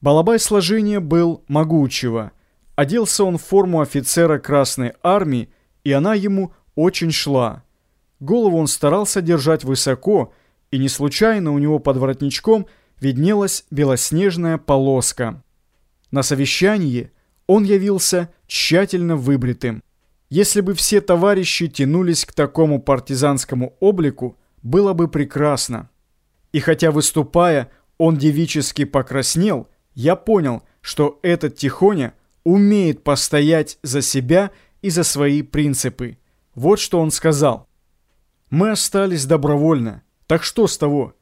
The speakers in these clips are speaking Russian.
Балабай сложения был могучего. Оделся он в форму офицера Красной Армии, и она ему очень шла. Голову он старался держать высоко, и не случайно у него под воротничком виднелась белоснежная полоска. На совещании он явился тщательно выбритым. Если бы все товарищи тянулись к такому партизанскому облику, было бы прекрасно. И хотя выступая, он девически покраснел, я понял, что этот Тихоня умеет постоять за себя и за свои принципы. Вот что он сказал. «Мы остались добровольно. Так что с того?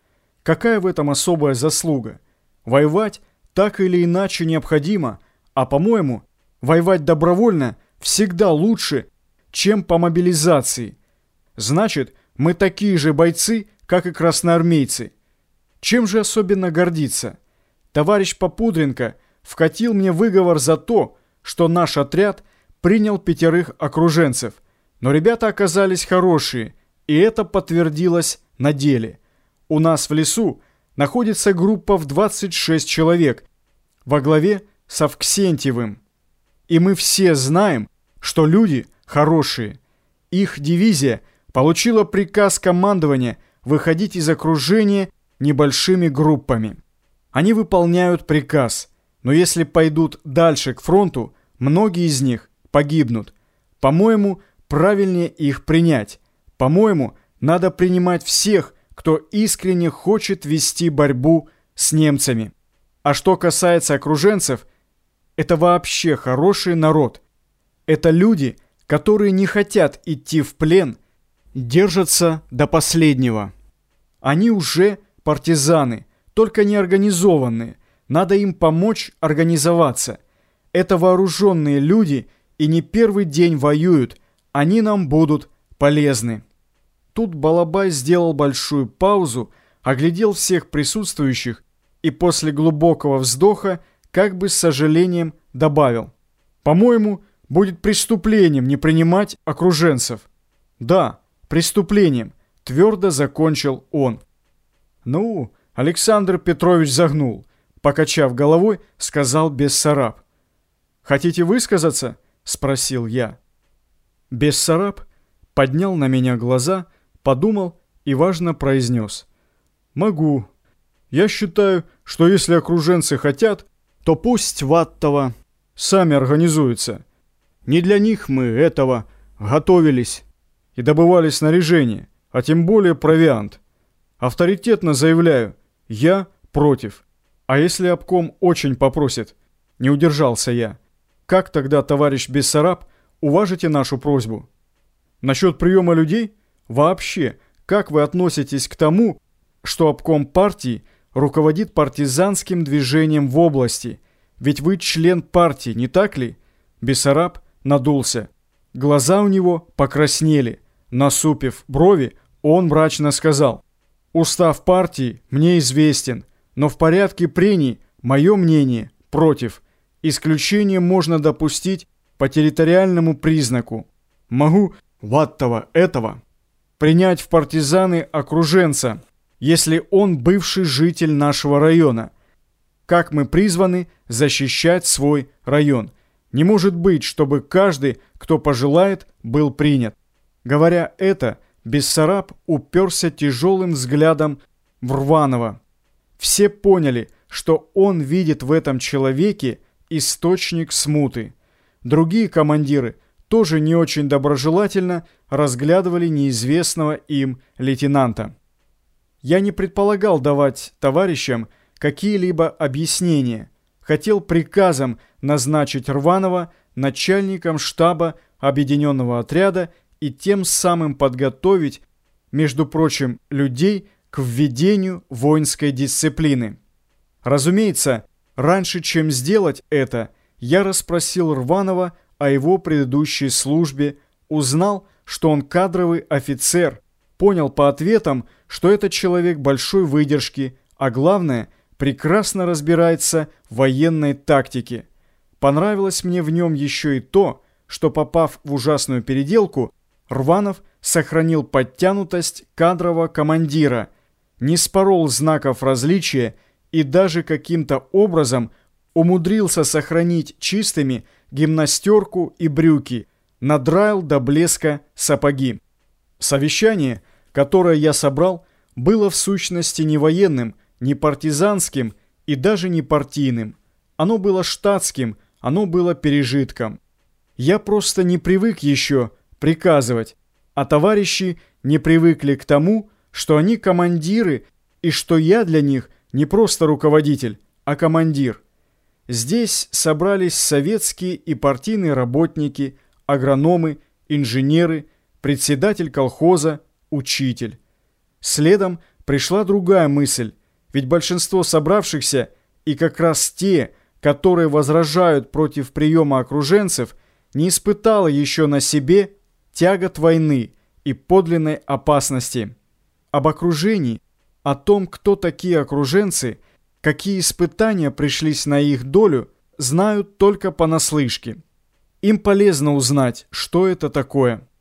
Какая в этом особая заслуга? Воевать так или иначе необходимо, а, по-моему, воевать добровольно всегда лучше, чем по мобилизации. Значит, мы такие же бойцы, как и красноармейцы. Чем же особенно гордиться?» Товарищ Попудренко вкатил мне выговор за то, что наш отряд принял пятерых окруженцев. Но ребята оказались хорошие, и это подтвердилось на деле. У нас в лесу находится группа в 26 человек во главе с Авксентьевым. И мы все знаем, что люди хорошие. Их дивизия получила приказ командования выходить из окружения небольшими группами. Они выполняют приказ, но если пойдут дальше к фронту, многие из них погибнут. По-моему, правильнее их принять. По-моему, надо принимать всех, кто искренне хочет вести борьбу с немцами. А что касается окруженцев, это вообще хороший народ. Это люди, которые не хотят идти в плен, держатся до последнего. Они уже партизаны, только неорганизованные. Надо им помочь организоваться. Это вооруженные люди и не первый день воюют. Они нам будут полезны. Тут Балабай сделал большую паузу, оглядел всех присутствующих и после глубокого вздоха как бы с сожалением добавил. «По-моему, будет преступлением не принимать окруженцев». «Да, преступлением», — твердо закончил он. «Ну, Александр Петрович загнул. Покачав головой, сказал Бессараб. «Хотите высказаться?» — спросил я. Бессараб поднял на меня глаза, подумал и важно произнес. «Могу. Я считаю, что если окруженцы хотят, то пусть Ваттова сами организуются. Не для них мы этого готовились и добывали снаряжение, а тем более провиант. Авторитетно заявляю, я против. А если обком очень попросит? Не удержался я. Как тогда, товарищ Бессараб, уважите нашу просьбу? Насчет приема людей? Вообще, как вы относитесь к тому, что обком партии руководит партизанским движением в области? Ведь вы член партии, не так ли? Бессараб надулся. Глаза у него покраснели. Насупив брови, он мрачно сказал – Устав партии мне известен, но в порядке прений мое мнение против. Исключение можно допустить по территориальному признаку. Могу ваттого этого принять в партизаны окруженца, если он бывший житель нашего района. Как мы призваны защищать свой район. Не может быть, чтобы каждый, кто пожелает, был принят. Говоря это, Бессараб уперся тяжелым взглядом в Рванова. Все поняли, что он видит в этом человеке источник смуты. Другие командиры тоже не очень доброжелательно разглядывали неизвестного им лейтенанта. Я не предполагал давать товарищам какие-либо объяснения. Хотел приказом назначить Рванова начальником штаба объединенного отряда и тем самым подготовить, между прочим, людей к введению воинской дисциплины. Разумеется, раньше, чем сделать это, я расспросил Рванова о его предыдущей службе, узнал, что он кадровый офицер, понял по ответам, что это человек большой выдержки, а главное, прекрасно разбирается в военной тактике. Понравилось мне в нем еще и то, что, попав в ужасную переделку, Рванов сохранил подтянутость кадрового командира, не спорол знаков различия и даже каким-то образом умудрился сохранить чистыми гимнастерку и брюки, надраил до блеска сапоги. Совещание, которое я собрал, было в сущности не военным, не партизанским и даже не партийным. Оно было штатским, оно было пережитком. Я просто не привык еще приказывать, а товарищи не привыкли к тому, что они командиры и что я для них не просто руководитель, а командир. Здесь собрались советские и партийные работники, агрономы, инженеры, председатель колхоза, учитель. Следом пришла другая мысль, ведь большинство собравшихся и как раз те, которые возражают против приема окруженцев, не испытало еще на себе тягот войны и подлинной опасности. Об окружении, о том, кто такие окруженцы, какие испытания пришлись на их долю, знают только понаслышке. Им полезно узнать, что это такое –